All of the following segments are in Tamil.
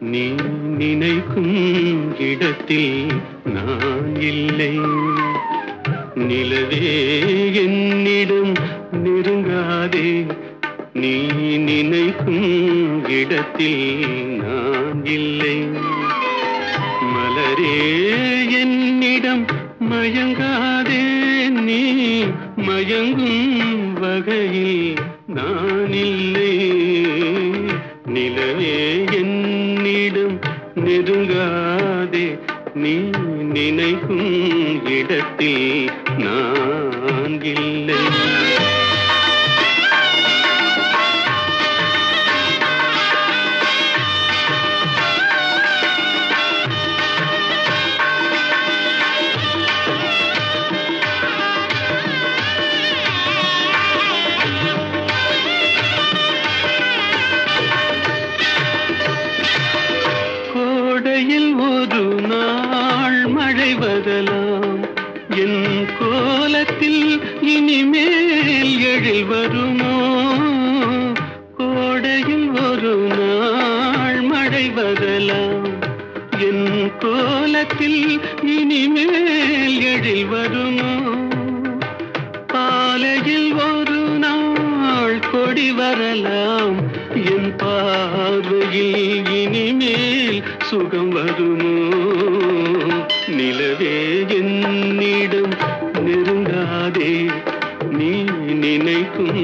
நீ நினைக்கும் இடத்தில் நான் இல்லை. நிலவே என்னிடம் நெருங்காதே. நீ நினைக்கும் இடத்தில் நான் இல்லை. மலரே என்னிடம் மயங்காதே. நீ மயங்கும் வகையில் நெருங்காதே நீ நினைக்கும் இடத்தில் நான் இல்லை மழை என் கோலத்தில் இனிமேல் எழில் வருமோ? கோடையில் ஒரு நாள் மழை வரலாம். என் கோலத்தில் இனிமேல் எழில் வருமோ? பாலையில் ஒரு நாள் கொடி வரலாம். என் பார்வையில் இனிமேல் சுகம் வருமோ? நிலவே என்னிடம் நெருங்காதே. நீ நினைக்கும்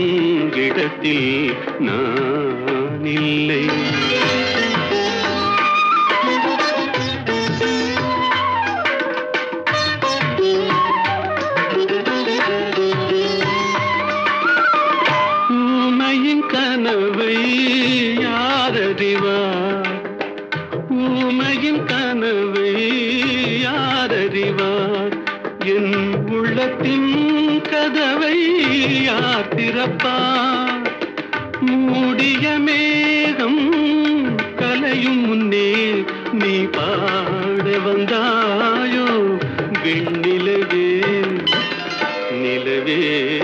இடத்தில் நான் இல்லை ஊமையின் கனவை யாரறிவார்? என் உள்ளத்தின் கதவை யார் திறப்பார்? மூடிய மேகம் கலையும் முன்னே நீ பாட வந்தாயோ? வெண்ணிலவே நிலவே.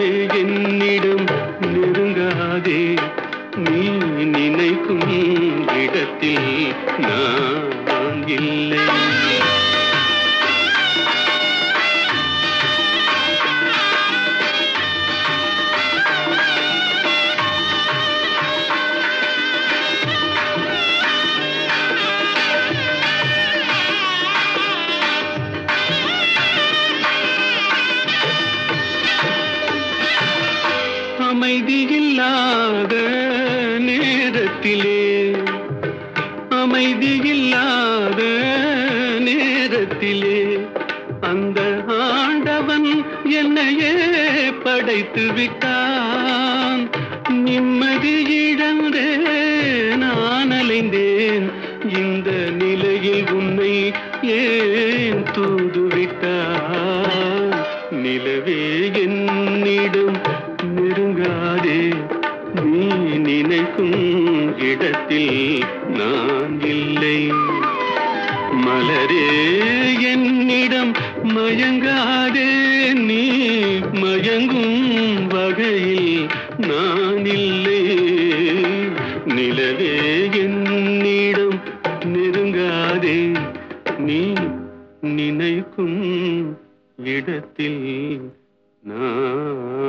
நேரத்திலே அமைதி இல்லாத நேரத்திலே அந்த ஆண்டவன் என்னையே படைத்து விட்டான். நிம்மதி இழந்தே நான் அலைந்தேன். இந்த நிலையில் உன்னை ஏன் தூதுவிட்டான் நிலவே என்னிடம் நெருங்காதே நீ நினைக்கும் இடத்தில் நான் இல்லை. மலரே என்னிடம் மயங்காதே நீ மயங்கும் வகையில் நான் இல்லை. நிலவே என்னிடம் நெருங்காதே நீ நினைக்கும் இடத்தில் நான்